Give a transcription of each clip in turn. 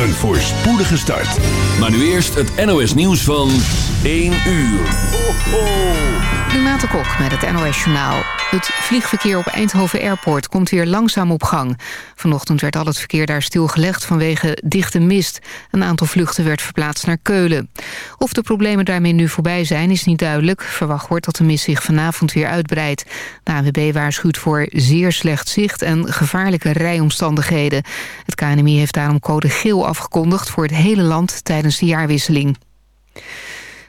Een voorspoedige start. Maar nu eerst het NOS nieuws van 1 uur. Ho. Renate Kok met het NOS Journaal. Het vliegverkeer op Eindhoven Airport komt weer langzaam op gang. Vanochtend werd al het verkeer daar stilgelegd vanwege dichte mist. Een aantal vluchten werd verplaatst naar Keulen. Of de problemen daarmee nu voorbij zijn is niet duidelijk. Verwacht wordt dat de mist zich vanavond weer uitbreidt. De ANWB waarschuwt voor zeer slecht zicht en gevaarlijke rijomstandigheden. Het KNMI heeft daarom code geel afgekondigd voor het hele land tijdens de jaarwisseling.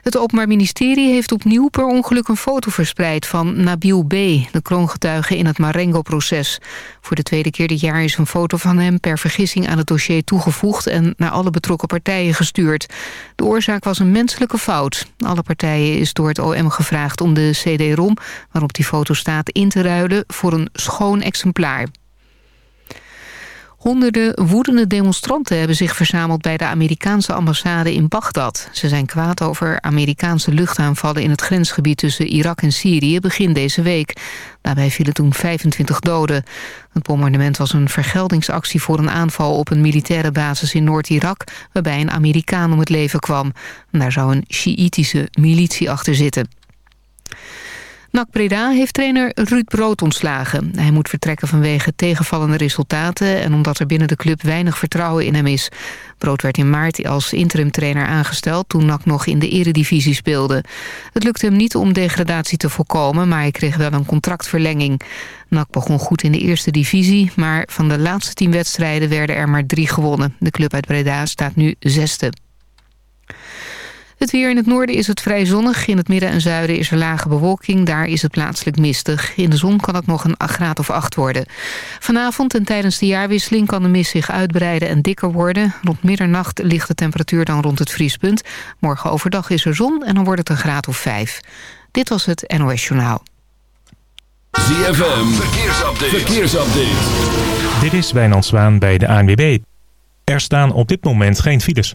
Het Openbaar Ministerie heeft opnieuw per ongeluk een foto verspreid van Nabil B., de kroongetuige in het Marengo-proces. Voor de tweede keer dit jaar is een foto van hem per vergissing aan het dossier toegevoegd en naar alle betrokken partijen gestuurd. De oorzaak was een menselijke fout. Alle partijen is door het OM gevraagd om de CD-ROM, waarop die foto staat, in te ruilen voor een schoon exemplaar. Honderden woedende demonstranten hebben zich verzameld bij de Amerikaanse ambassade in Bagdad. Ze zijn kwaad over Amerikaanse luchtaanvallen in het grensgebied tussen Irak en Syrië begin deze week. Daarbij vielen toen 25 doden. Het bombardement was een vergeldingsactie voor een aanval op een militaire basis in Noord-Irak, waarbij een Amerikaan om het leven kwam. Daar zou een Sjiïtische militie achter zitten. NAC Breda heeft trainer Ruud Brood ontslagen. Hij moet vertrekken vanwege tegenvallende resultaten... en omdat er binnen de club weinig vertrouwen in hem is. Brood werd in maart als interimtrainer aangesteld... toen NAC nog in de eredivisie speelde. Het lukte hem niet om degradatie te voorkomen... maar hij kreeg wel een contractverlenging. NAC begon goed in de eerste divisie... maar van de laatste tien wedstrijden werden er maar drie gewonnen. De club uit Breda staat nu zesde. Het weer in het noorden is het vrij zonnig. In het midden en zuiden is er lage bewolking. Daar is het plaatselijk mistig. In de zon kan het nog een graad of acht worden. Vanavond en tijdens de jaarwisseling kan de mist zich uitbreiden en dikker worden. Rond middernacht ligt de temperatuur dan rond het vriespunt. Morgen overdag is er zon en dan wordt het een graad of vijf. Dit was het NOS Journaal. ZFM, verkeersupdate. verkeersupdate. Dit is Wijnand Zwaan bij de ANWB. Er staan op dit moment geen files.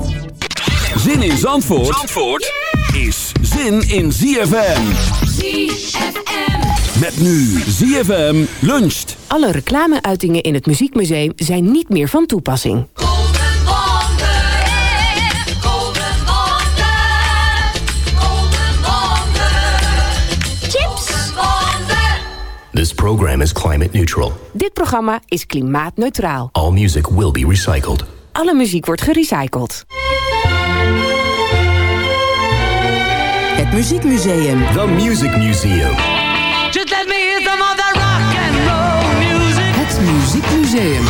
Zin in Zandvoort, is zin in ZFM. ZFM. Met nu ZFM luncht. Alle reclameuitingen in het Muziekmuseum zijn niet meer van toepassing. This program is climate neutral. Dit programma is klimaatneutraal. All music will be recycled. Alle muziek wordt gerecycled. Muziekmuseum. The Music Museum. Just let me hear some of that rock and roll music. Het Muziekmuseum.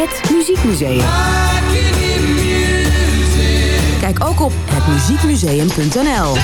Het Muziekmuseum. Kijk ook op hetmuziekmuseum.nl.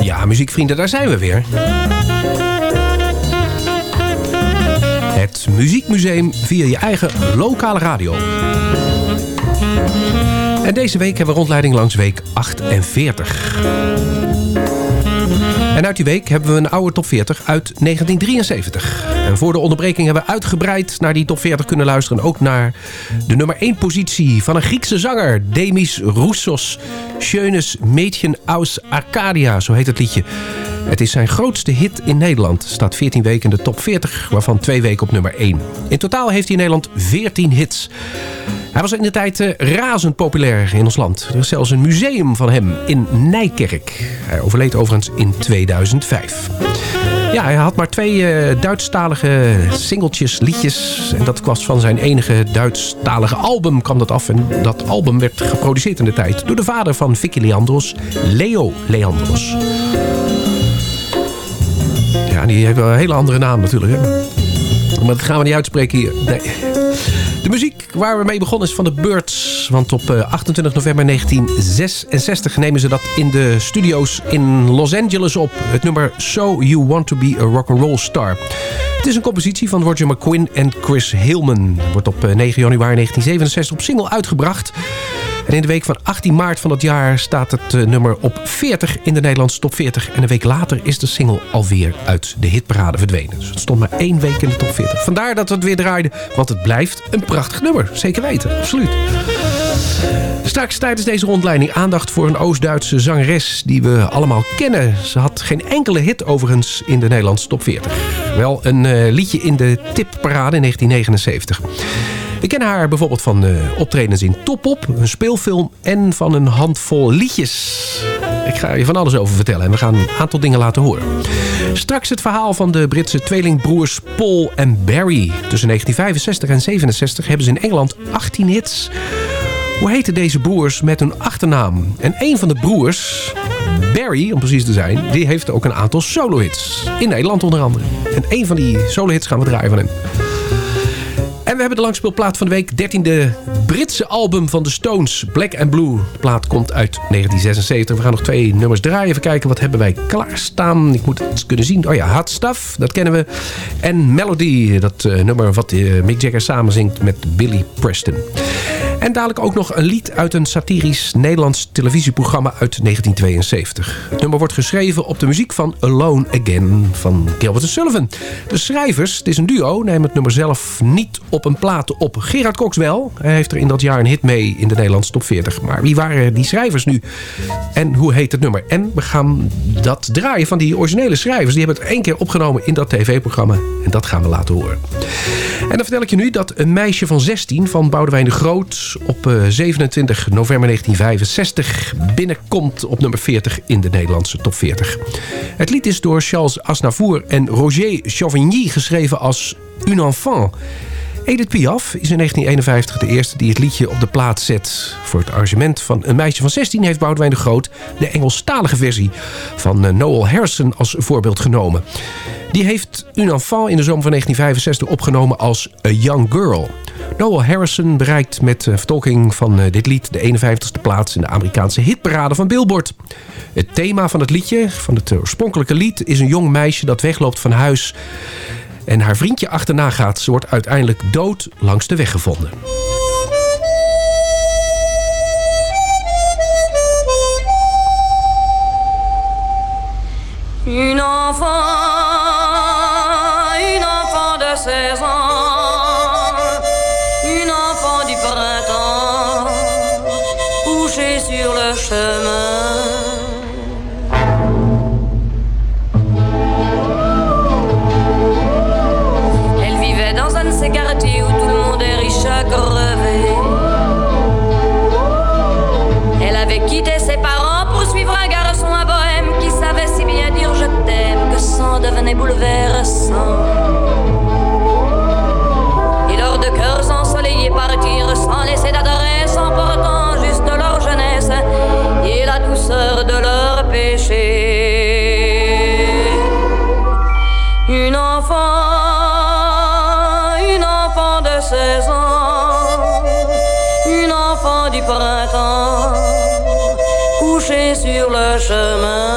Ja, muziekvrienden, daar zijn we weer. Het Muziekmuseum via je eigen lokale radio. En deze week hebben we rondleiding langs week 48. En uit die week hebben we een oude top 40 uit 1973. En voor de onderbreking hebben we uitgebreid naar die top 40 kunnen luisteren. Ook naar de nummer 1 positie van een Griekse zanger. Demis Roussos. Schönes Mädchen aus Arcadia, zo heet het liedje. Het is zijn grootste hit in Nederland. Staat 14 weken in de top 40, waarvan twee weken op nummer 1. In totaal heeft hij in Nederland 14 hits. Hij was in de tijd eh, razend populair in ons land. Er is zelfs een museum van hem in Nijkerk. Hij overleed overigens in 2005. Ja, hij had maar twee eh, Duitsstalige singeltjes, liedjes. En dat was van zijn enige Duitsstalige album kwam dat af. En dat album werd geproduceerd in de tijd door de vader van Vicky Leandros, Leo Leandros. Die heeft een hele andere naam natuurlijk. Hè? Maar dat gaan we niet uitspreken hier. De muziek waar we mee begonnen is van de Birds. Want op eh, 28 november 1966 nemen ze dat in de studio's in Los Angeles op. Het nummer So You Want To Be A Rock'n'Roll Star. Het is een compositie van Roger McQuinn en Chris Hillman. Wordt op eh, 9 januari 1967 op single uitgebracht. En in de week van 18 maart van dat jaar staat het eh, nummer op 40 in de Nederlandse top 40. En een week later is de single alweer uit de hitparade verdwenen. Dus het stond maar één week in de top 40. Vandaar dat we het weer draaiden, want het blijft een prachtig nummer. Zeker weten, absoluut. Straks tijdens deze rondleiding aandacht voor een Oost-Duitse zangeres die we allemaal kennen. Ze had geen enkele hit overigens in de Nederlandse top 40. Wel een eh, liedje in de tipparade in 1979. We kennen haar bijvoorbeeld van eh, optredens in Topop, een speelfilm en van een handvol liedjes. Ik ga je van alles over vertellen en we gaan een aantal dingen laten horen. Straks het verhaal van de Britse tweelingbroers Paul en Barry. Tussen 1965 en 67 hebben ze in Engeland 18 hits. Hoe heten deze broers met hun achternaam? En een van de broers Barry, om precies te zijn, die heeft ook een aantal solo-hits. In Nederland onder andere. En een van die solo-hits gaan we draaien van hem. En we hebben de langspeelplaat van de week. 13e Britse album van de Stones, Black and Blue. De plaat komt uit 1976. We gaan nog twee nummers draaien. Even kijken, wat hebben wij klaarstaan? Ik moet het kunnen zien. Oh ja, Hot Stuff, dat kennen we. En Melody, dat eh, nummer wat eh, Mick Jagger samenzingt met Billy Preston. En dadelijk ook nog een lied uit een satirisch Nederlands televisieprogramma uit 1972. Het nummer wordt geschreven op de muziek van Alone Again van Gilbert Sullivan. De schrijvers, het is een duo, nemen het nummer zelf niet op een plaat op. Gerard Cox wel. Hij heeft er in dat jaar een hit mee in de Nederlandse top 40. Maar wie waren die schrijvers nu? En hoe heet het nummer? En we gaan dat draaien van die originele schrijvers. Die hebben het één keer opgenomen in dat tv-programma. En dat gaan we laten horen. En dan vertel ik je nu dat een meisje van 16 van Boudewijn de Groot op eh, 27 november 1965 binnenkomt op nummer 40 in de Nederlandse top 40. Het lied is door Charles Aznavour en Roger Chauvigny geschreven als Un enfant. Edith Piaf is in 1951 de eerste die het liedje op de plaat zet. Voor het arrangement van een meisje van 16 heeft Boudewijn de Groot... de Engelstalige versie van eh, Noel Harrison als voorbeeld genomen. Die heeft Un enfant in de zomer van 1965 opgenomen als A Young Girl. Noel Harrison bereikt met de vertolking van eh, dit lied de 51ste plaats in de Amerikaanse hitparade van Billboard. Het thema van het liedje, van het oorspronkelijke lied, is een jong meisje dat wegloopt van huis en haar vriendje achterna gaat. Ze wordt uiteindelijk dood langs de weg gevonden. Une enfant, une de 16 ans, Elle vivait dans un de ces quartiers où tout le monde est riche à crever. Elle avait quitté ses parents pour suivre un garçon à bohème qui savait si bien dire je t'aime que sang devenait bouleversant. De leur péché. Une enfant, une enfant de 16 ans, une enfant du printemps, couchée sur le chemin.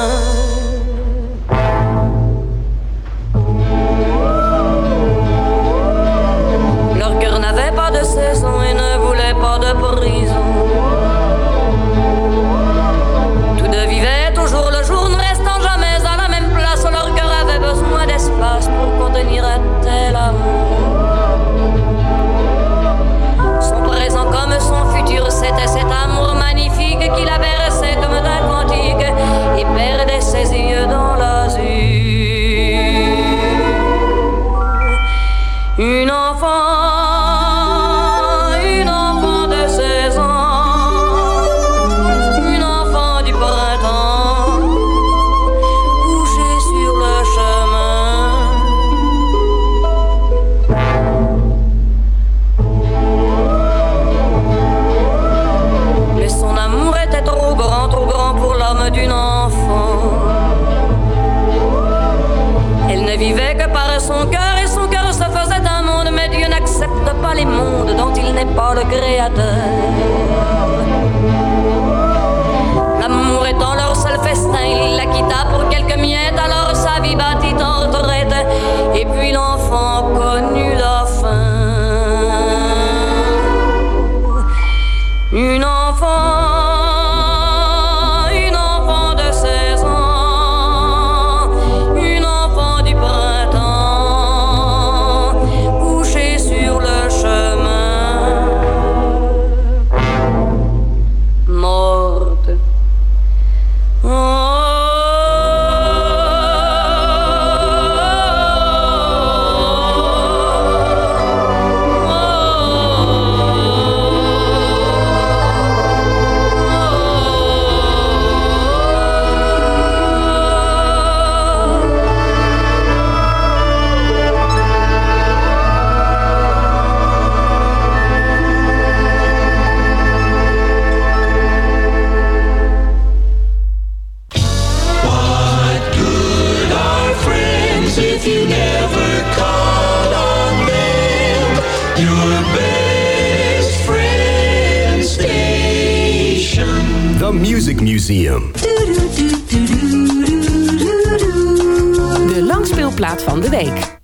Music Museum. De langspeelplaat van de week.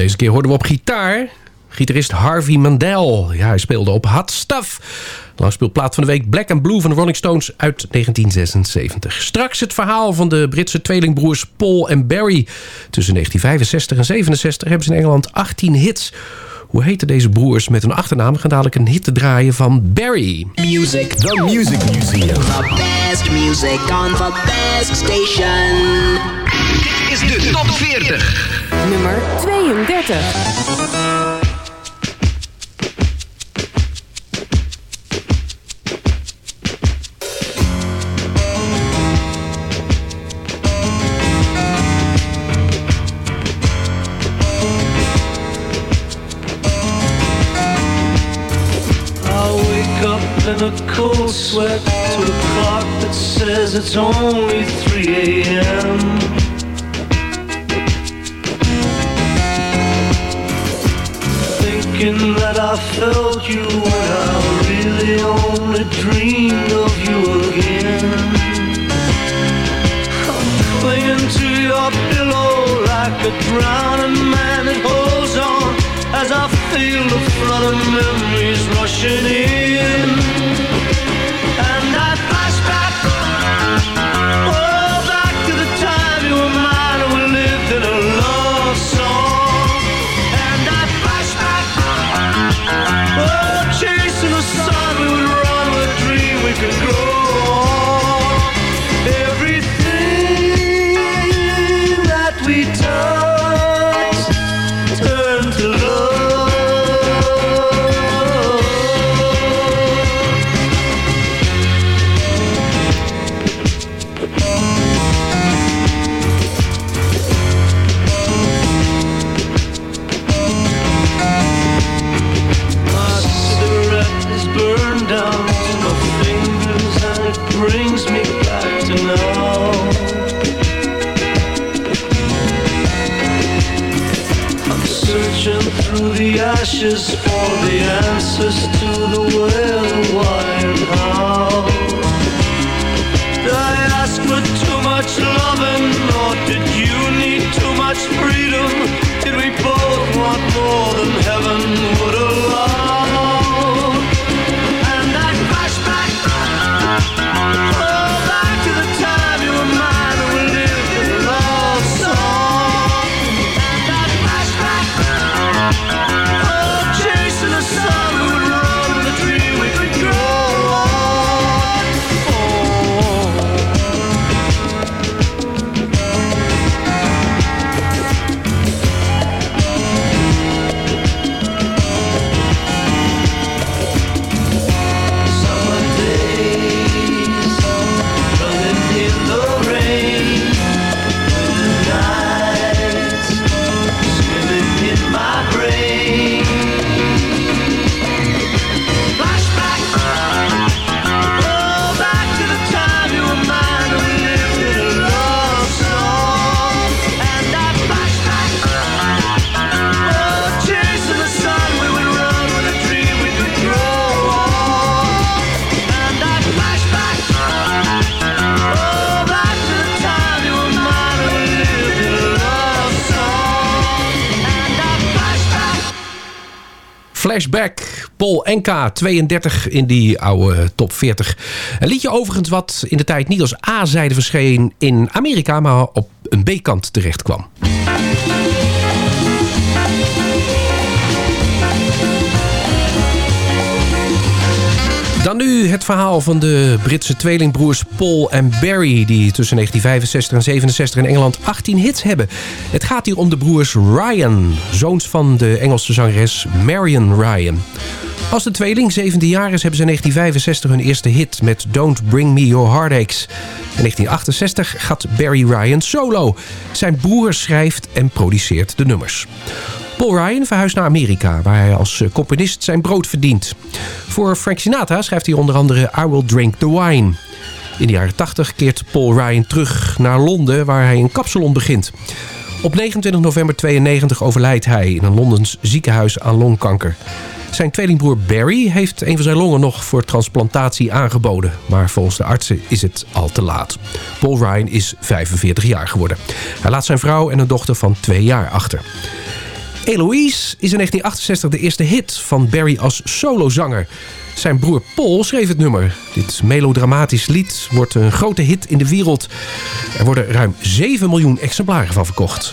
Deze keer hoorden we op gitaar gitarist Harvey Mandel. Ja, hij speelde op Hot Stuff. Langspeelplaat van de week Black and Blue van de Rolling Stones uit 1976. Straks het verhaal van de Britse tweelingbroers Paul en Barry. Tussen 1965 en 67 hebben ze in Engeland 18 hits. Hoe heten deze broers met hun achternaam? Gaan dadelijk een hit te draaien van Barry. Music. The Music Museum. The best music on the best station. Dit is de top 40. Nummer 32. I wake up in a cold sweat to a clock that says it's only 3 a.m. Thinking that I felt you when I really only dreamed of you again. I'm clinging to your pillow like a drowning man that holds on as I feel the flood of memories rushing in. Flashback, Paul NK, 32 in die oude top 40. Een liedje overigens wat in de tijd niet als A-zijde verscheen in Amerika... maar op een B-kant terecht kwam. Dan nu het verhaal van de Britse tweelingbroers Paul en Barry... die tussen 1965 en 67 in Engeland 18 hits hebben. Het gaat hier om de broers Ryan, zoons van de Engelse zangeres Marion Ryan. Als de tweeling 17 jaar is, hebben ze in 1965 hun eerste hit... met Don't Bring Me Your Heartaches. In 1968 gaat Barry Ryan solo. Zijn broer schrijft en produceert de nummers. Paul Ryan verhuist naar Amerika, waar hij als eh, componist zijn brood verdient. Voor Frank Sinatra schrijft hij onder andere I Will Drink the Wine. In de jaren 80 keert Paul Ryan terug naar Londen, waar hij een kapsalon begint. Op 29 november 92 overlijdt hij in een Londens ziekenhuis aan longkanker. Zijn tweelingbroer Barry heeft een van zijn longen nog voor transplantatie aangeboden. Maar volgens de artsen is het al te laat. Paul Ryan is 45 jaar geworden. Hij laat zijn vrouw en een dochter van twee jaar achter. Eloise is in 1968 de eerste hit van Barry als solozanger. Zijn broer Paul schreef het nummer. Dit melodramatisch lied wordt een grote hit in de wereld. Er worden ruim 7 miljoen exemplaren van verkocht.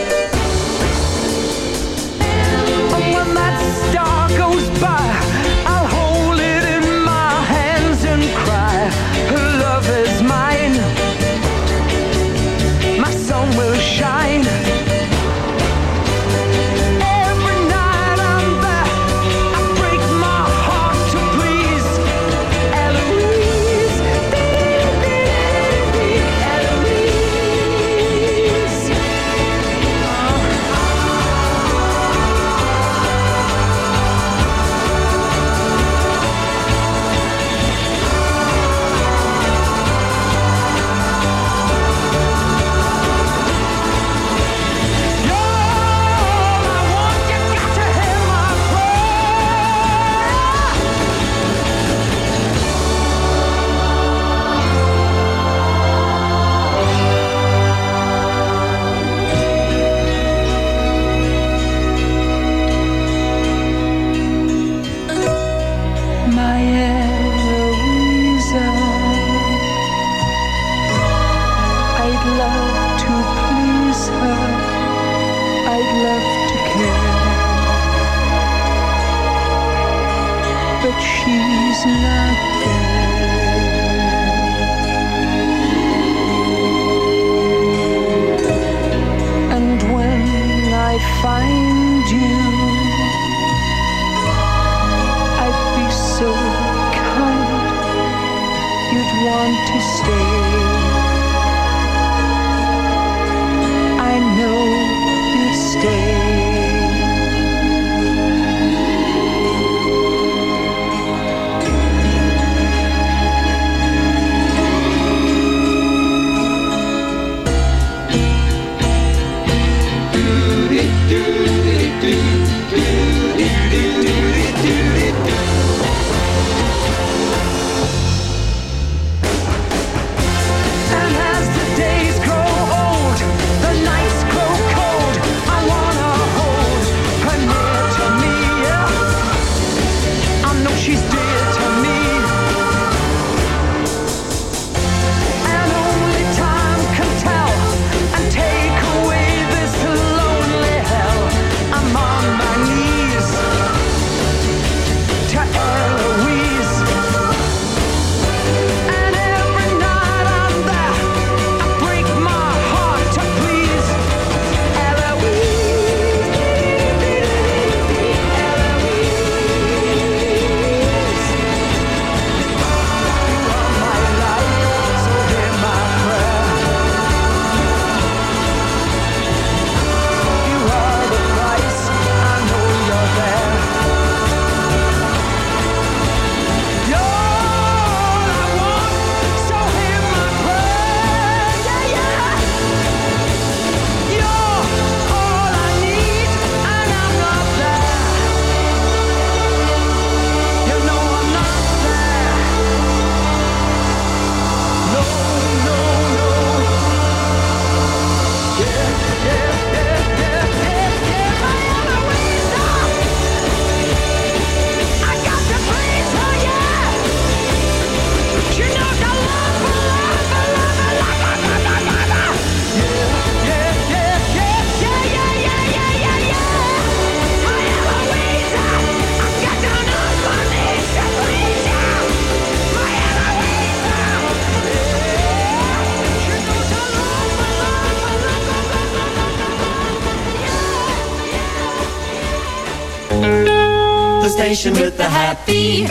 Station with the happy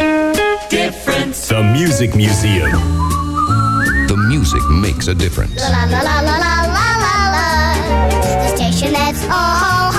difference. The Music Museum. The music makes a difference. La la la la la la la la. The station that's all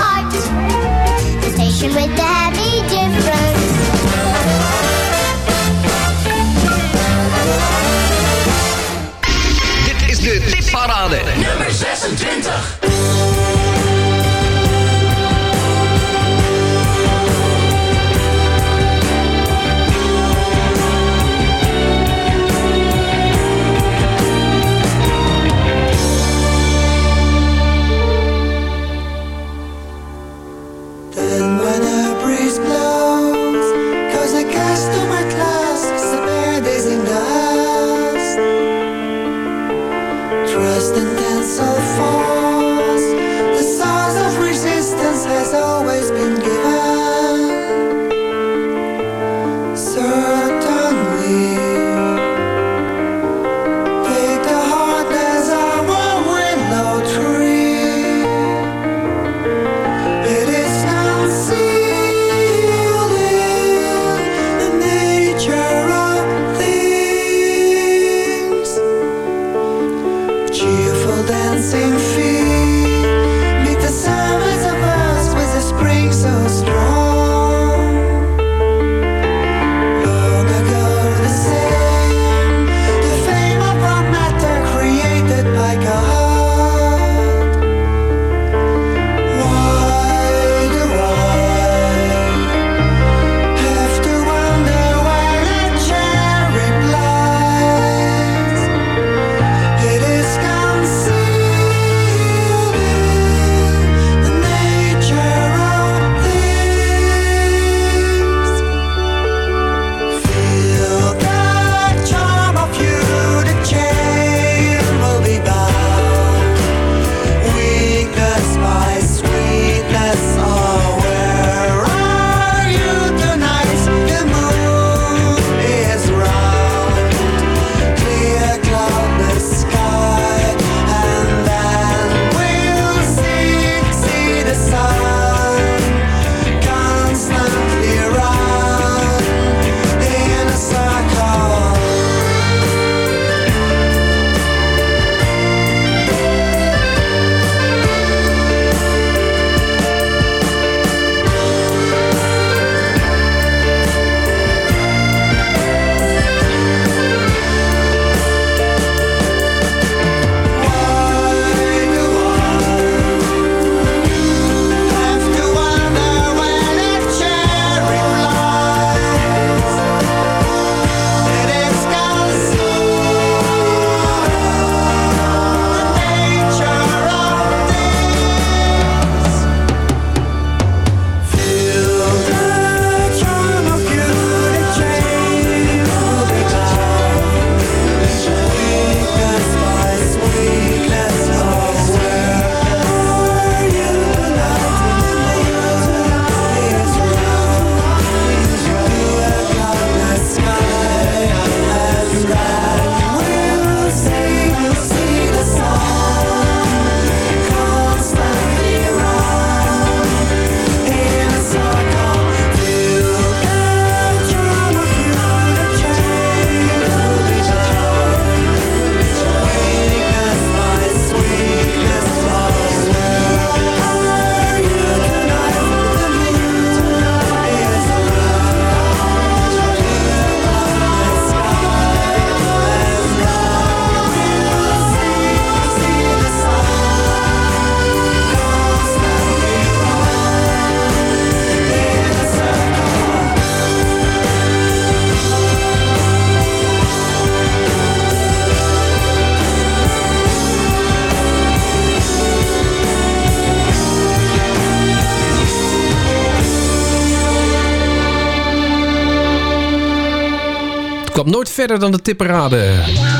verder dan de tipperade.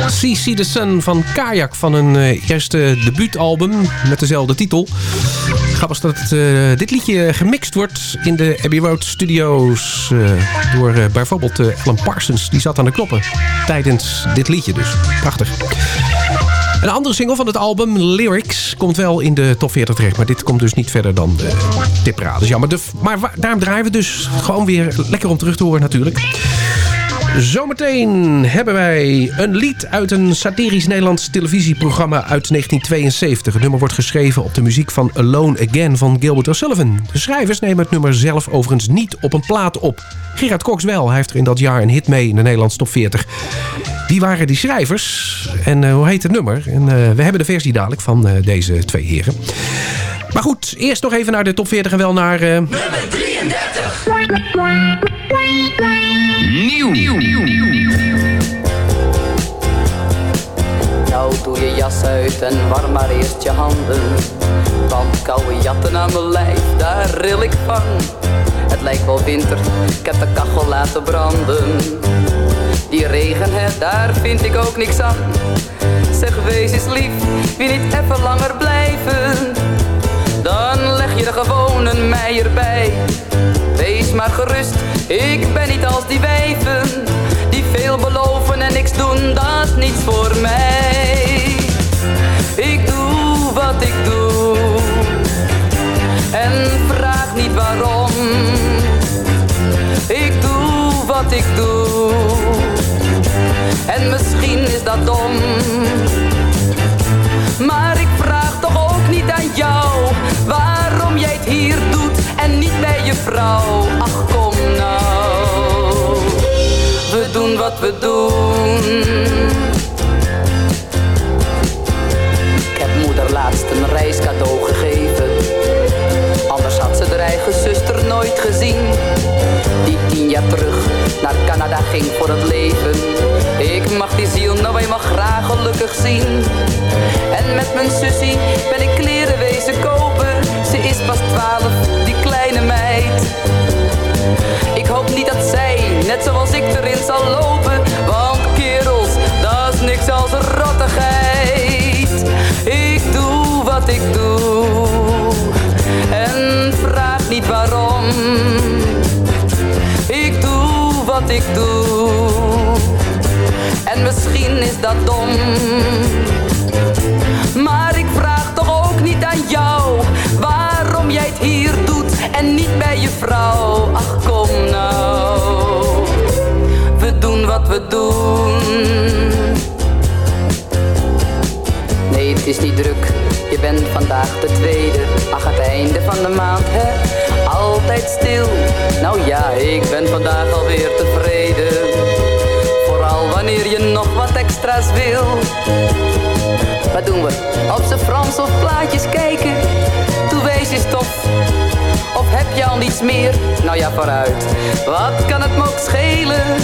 CC the Sun van Kayak van hun eh, eerste debuutalbum met dezelfde titel. Grappig dat eh, dit liedje gemixt wordt in de Abbey Road Studios eh, door bijvoorbeeld Alan Parsons. Die zat aan de knoppen tijdens dit liedje dus. Prachtig. Een andere single van het album, Lyrics, komt wel in de top 40 terecht. Maar dit komt dus niet verder dan de tipparade. Dus jammer. Maar daarom draaien we dus gewoon weer lekker om terug te horen natuurlijk. Zometeen hebben wij een lied uit een satirisch Nederlands televisieprogramma uit 1972. Het nummer wordt geschreven op de muziek van Alone Again van Gilbert O'Sullivan. De schrijvers nemen het nummer zelf overigens niet op een plaat op. Gerard Cox wel, hij heeft er in dat jaar een hit mee in de Nederlandse top 40. Wie waren die schrijvers en eh, hoe heet het nummer? En, eh, we hebben de versie dadelijk van eh, deze twee heren. Maar goed, eerst nog even naar de top 40 en wel naar... eh, Nieuw. Nou doe je jas uit en warm maar eerst je handen. Want koude jatten aan mijn lijf, daar ril ik van. Het lijkt wel winter, ik heb de kachel laten branden. Die regen, hè, daar vind ik ook niks aan. Zeg wees eens lief, wil niet even langer blijven? Dan leg je er gewoon een meier bij Wees maar gerust, ik ben niet als die wijven Die veel beloven en niks doen, dat is niets voor mij. Ik doe wat ik doe En vraag niet waarom. Ik doe wat ik doe En misschien is dat dom. Maar ik vraag toch ook niet aan jou Waarom jij het hier en niet bij je vrouw. Ach kom nou. We doen wat we doen. Ik heb moeder laatst een reiscadeau gegeven. Anders had ze haar eigen zuster nooit gezien Die tien jaar terug naar Canada ging voor het leven. Ik mag die ziel nou eenmaal graag gelukkig zien. En met mijn sussie ben ik kleren wezen kopen Ze is pas twaalf, die kleine meid. Ik hoop niet dat zij, net zoals ik erin zal lopen. Want kerels, dat is niks als rottigheid Ik doe wat ik doe. En vraag niet waarom Ik doe wat ik doe En misschien is dat dom Maar ik vraag toch ook niet aan jou Waarom jij het hier doet en niet bij je vrouw Ach kom nou We doen wat we doen Nee, het is niet druk. Je bent vandaag de tweede. Ach, het einde van de maand, hè? Nou ja, ik ben vandaag alweer tevreden. Vooral wanneer je nog wat extra's wil. Wat doen we? Op z'n Frans of plaatjes kijken? Toe wees je stof. Of heb je al niets meer? Nou ja, vooruit. Wat kan het me ook schelen?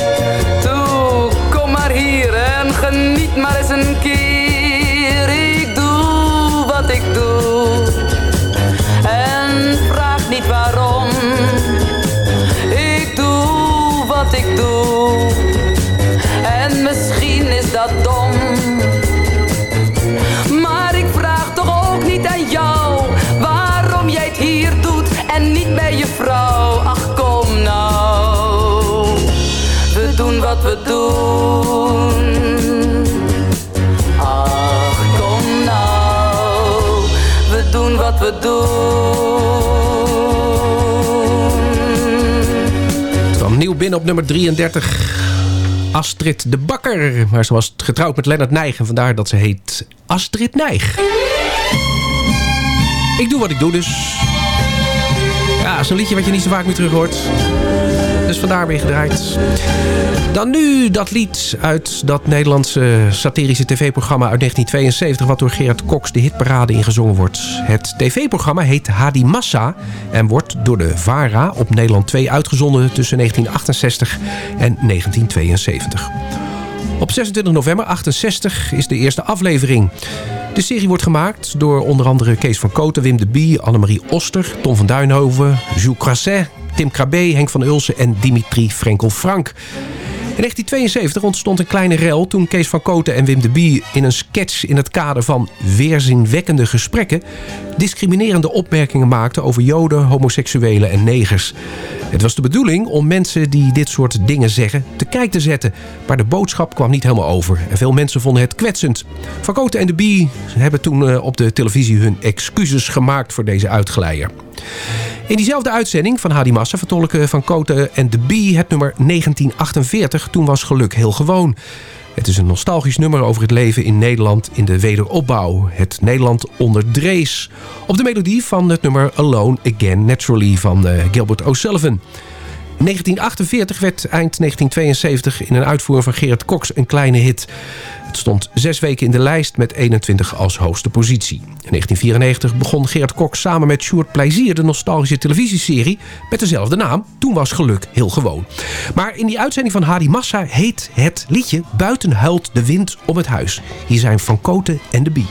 Toe, kom maar hier en geniet maar eens een keer. Ik doe wat ik doe. En vraag niet waarom. En misschien is dat dom. Maar ik vraag toch ook niet aan jou waarom jij het hier doet en niet bij je vrouw. Ach kom nou, we doen wat we doen. Ach kom nou, we doen wat we doen. Binnen op nummer 33. Astrid de Bakker. Maar ze was getrouwd met Lennart Nijg. En vandaar dat ze heet Astrid Nijg. Ik doe wat ik doe dus. Ja, zo'n liedje wat je niet zo vaak meer terug hoort. Dus vandaar weer gedraaid. Dan nu dat lied uit dat Nederlandse satirische tv-programma uit 1972... wat door Gerard Cox de hitparade ingezongen wordt. Het tv-programma heet Hadi Massa... en wordt door de VARA op Nederland 2 uitgezonden... tussen 1968 en 1972. Op 26 november 68 is de eerste aflevering. De serie wordt gemaakt door onder andere Kees van Kooten, Wim de Bie, Annemarie Oster, Tom van Duinhoven, Jules Crasset, Tim Krabbe, Henk van Ulsen en Dimitri Frenkel-Frank. In 1972 ontstond een kleine rel toen Kees van Kooten en Wim de Bie in een sketch in het kader van weerzinwekkende gesprekken discriminerende opmerkingen maakte over joden, homoseksuelen en negers. Het was de bedoeling om mensen die dit soort dingen zeggen te kijk te zetten. Maar de boodschap kwam niet helemaal over. En veel mensen vonden het kwetsend. Van Cote en de Bie hebben toen eh, op de televisie hun excuses gemaakt voor deze uitgeleier. In diezelfde uitzending van Hadi Massa vertolken Van Cote en de Bie het nummer 1948. Toen was geluk heel gewoon. Het is een nostalgisch nummer over het leven in Nederland in de wederopbouw. Het Nederland onder Drees. Op de melodie van het nummer Alone Again Naturally van eh, Gilbert O'Sullivan. In 1948 werd eind 1972 in een uitvoering van Gerard Cox een kleine hit. Het stond zes weken in de lijst met 21 als hoogste positie. In 1994 begon Gerard Cox samen met Sjoerd Plezier de nostalgische televisieserie met dezelfde naam. Toen was geluk heel gewoon. Maar in die uitzending van Hadi Massa heet het liedje Buiten huilt de wind om het huis. Hier zijn Van Koten en de Bie.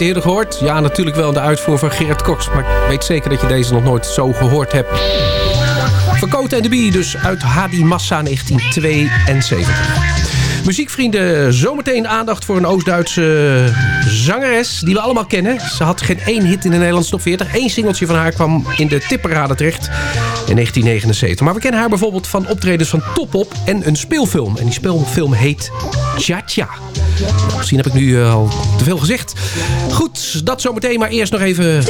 Eerder gehoord? Ja, natuurlijk wel in de uitvoering van Gerard Cox. Maar ik weet zeker dat je deze nog nooit zo gehoord hebt. Van Cote en de Bie, dus uit Hadi Massa 1972. Muziekvrienden, zometeen aandacht voor een Oost-Duitse zangeres die we allemaal kennen. Ze had geen één hit in de Nederlandse top 40. Eén singeltje van haar kwam in de tipparade terecht in 1979. Maar we kennen haar bijvoorbeeld van optredens van Top Op en een speelfilm. En die speelfilm heet Tja Tja. Misschien heb ik nu eh, al te veel gezegd. Goed, dat zometeen, maar eerst nog even...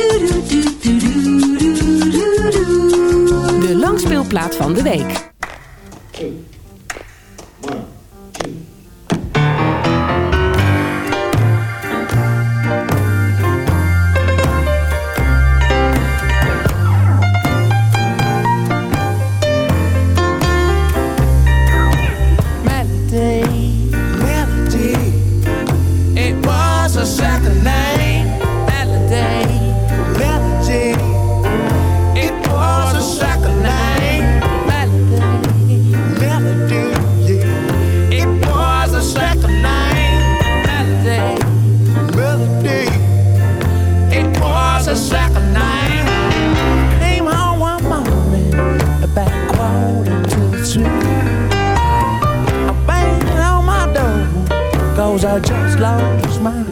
De langspeelplaat van de week. 'Cause I just lost my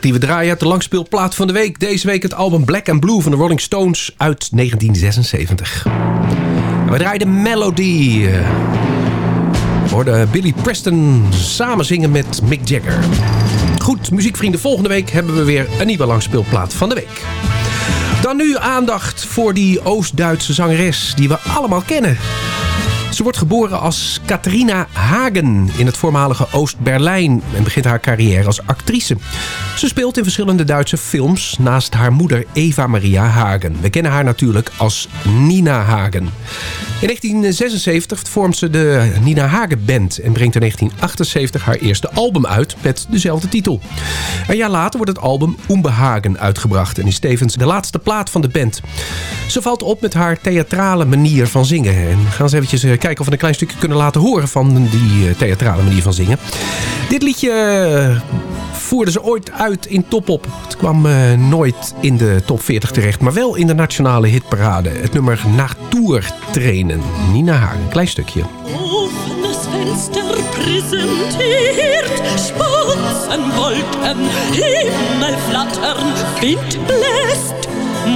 die we draaien de langspeelplaat van de week. Deze week het album Black and Blue van de Rolling Stones uit 1976. En we draaien de Melody. We hoorden Billy Preston samen zingen met Mick Jagger. Goed, muziekvrienden, volgende week hebben we weer een nieuwe langspeelplaat van de week. Dan nu aandacht voor die Oost-Duitse zangeres die we allemaal kennen. Ze wordt geboren als Catharina Hagen in het voormalige Oost-Berlijn en begint haar carrière als actrice. Ze speelt in verschillende Duitse films naast haar moeder Eva Maria Hagen. We kennen haar natuurlijk als Nina Hagen. In 1976 vormt ze de Nina Hagen Band en brengt in 1978 haar eerste album uit met dezelfde titel. Een jaar later wordt het album Unbehagen uitgebracht en is tevens de laatste plaat van de band. Ze valt op met haar theatrale manier van zingen. En we gaan eens eventjes eh, kijken of we een klein stukje kunnen laten horen van die eh, theatrale manier van zingen. Dit liedje eh, voerde ze ooit uit in Topop. Het kwam nooit in de top 40 terecht, maar wel in de nationale hitparade. Het nummer Natur trainen. Nina Hagen, klein stukje. Offenes Fenster präsentiert Spatzenwolken, Himmel flattern, Wind bläst,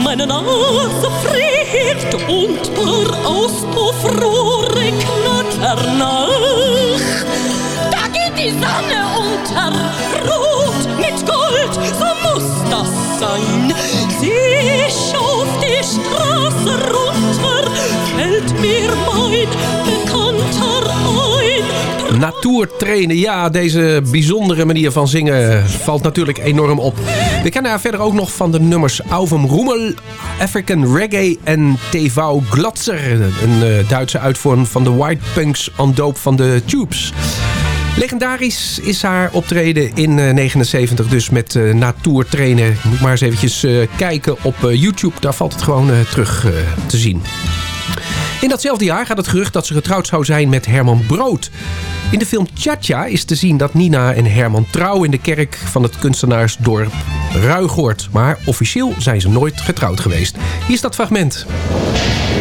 meine Nase friert und paar Auspuffrohre knattern nach. Da geht die Sonne unter, rot mit Gold, so muss das sein. Ich auf die Straße runter, fällt mir mein Bekannter ein. Natuur trainen, ja, deze bijzondere manier van zingen valt natuurlijk enorm op. We kennen haar verder ook nog van de nummers Auvum Roemel, African Reggae en TV Glatzer. Een eh, Duitse uitvorm van de White Punks on dope van de Tubes. Legendarisch is haar optreden in eh, 79 dus met eh. Je moet maar eens eventjes eh, kijken op eh, YouTube. Daar valt het gewoon eh, terug eh, te zien. In datzelfde jaar gaat het gerucht dat ze getrouwd zou zijn met Herman Brood. In de film Tjatja is te zien dat Nina en Herman trouwen in de kerk van het kunstenaarsdorp Ruigoort. Maar officieel zijn ze nooit getrouwd geweest. Hier is dat fragment.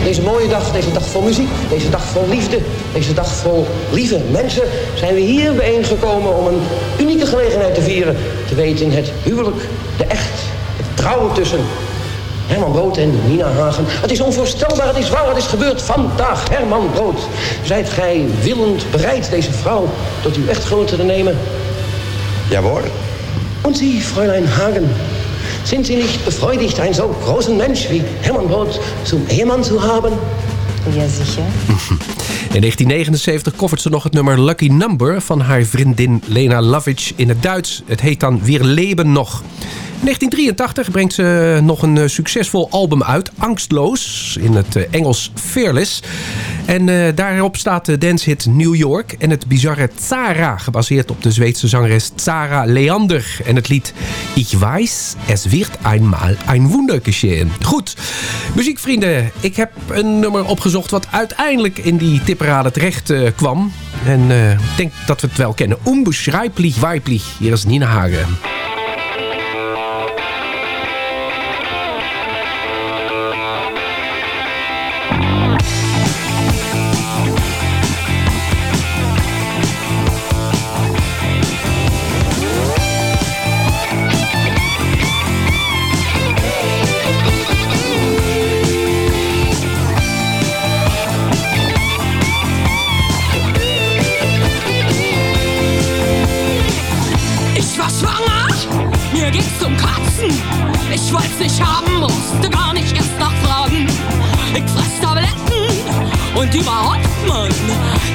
Deze mooie dag, deze dag vol muziek, deze dag vol liefde, deze dag vol lieve mensen, zijn we hier bijeengekomen om een unieke gelegenheid te vieren. Te weten het huwelijk, de echt, het trouwen tussen Herman Brood en Nina Hagen. Het is onvoorstelbaar, het is waar, het is gebeurd vandaag. Herman Brood, zijt gij willend bereid deze vrouw tot uw echtgenote te nemen? Jawohl. Und Sie, Fräulein Hagen, sind Sie nicht befreudigt, einen so großen Mensch wie Hermann Brood zum Ehemann zu haben? Ja, sicher. In 1979 koffert ze nog het nummer Lucky Number van haar vriendin Lena Lovitch in het Duits. Het heet dan Weer Leben nog. In 1983 brengt ze nog een eh, succesvol album uit, Angstloos, in het eh, Engels Fearless. En eh, daarop staat de dancehit New York en het bizarre Zara, gebaseerd op de Zweedse zangeres Zara Leander. En het lied Ich weiß, es wird einmal ein Wunder geschehen. Goed, muziekvrienden, ik heb een nummer opgezocht wat uiteindelijk in die tipperade terecht kwam. En ik denk dat we het wel kennen. Unbeschreiblich weiblich. Hier is Nina Hagen. Nicht haben, musste gar nicht erst nachfragen. Ich fress Tabletten und überhaupt, Mann,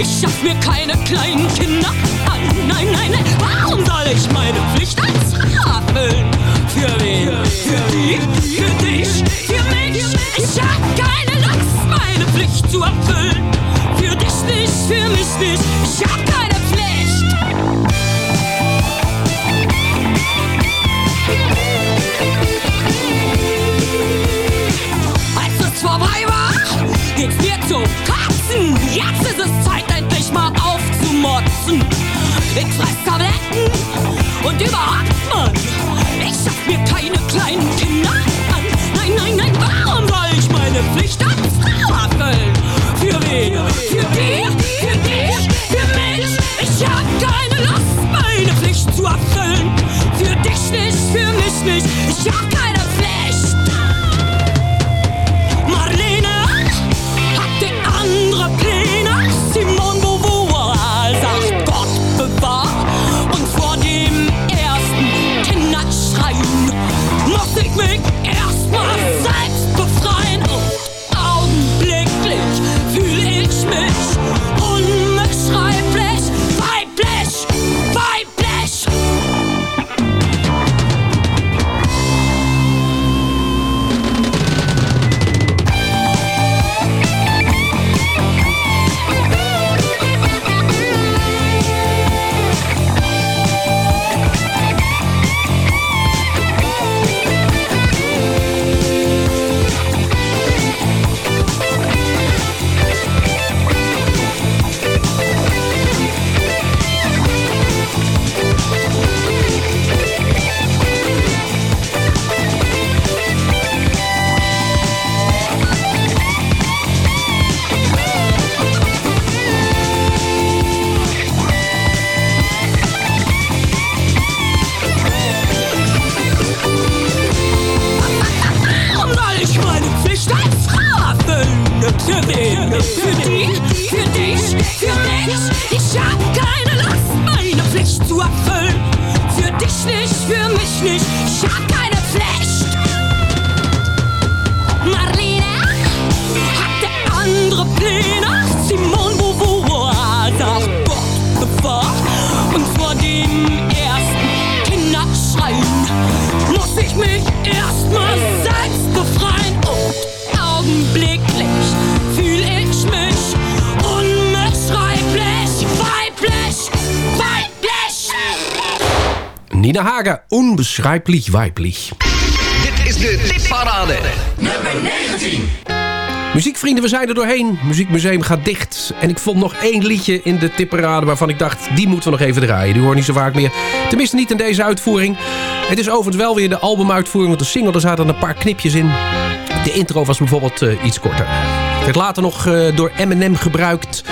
ich schaff mir keine kleinen Kinder an. Nein, nein, nein, warum soll ich meine Pflicht als erfüllen? Für wen? Für die? Für dich? Für mich? Ich hab keine Lust, meine Pflicht zu erfüllen. Für dich nicht, für mich nicht, ich hab keine für dich, für mich. Ich hab keine Last, meine Pflicht zu erfüllen. Nina Hagen, onbeschrijpelijk weiblich. Dit is de tipparade. Nummer 19. Muziekvrienden, we zijn er doorheen. Muziekmuseum gaat dicht. En ik vond nog één liedje in de tipperade waarvan ik dacht... die moeten we nog even draaien. Die hoor niet zo vaak meer. Tenminste niet in deze uitvoering. Het is overigens wel weer de albumuitvoering. Want de single, er zaten een paar knipjes in. De intro was bijvoorbeeld eh, iets korter. Het werd later nog eh, door Eminem gebruikt...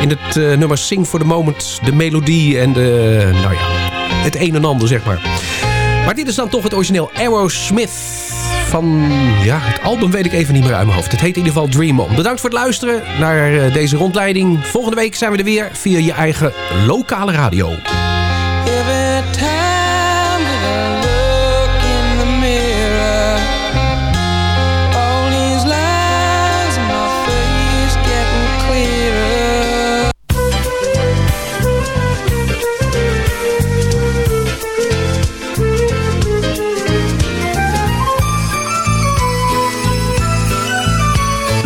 in het eh, nummer Sing for the Moment. De melodie en de... nou ja, het een en ander, zeg maar. Maar dit is dan toch het origineel Aerosmith van ja, het album weet ik even niet meer uit mijn hoofd. Het heet in ieder geval Dream On. Bedankt voor het luisteren naar eh, deze rondleiding. Volgende week zijn we er weer via je eigen lokale radio.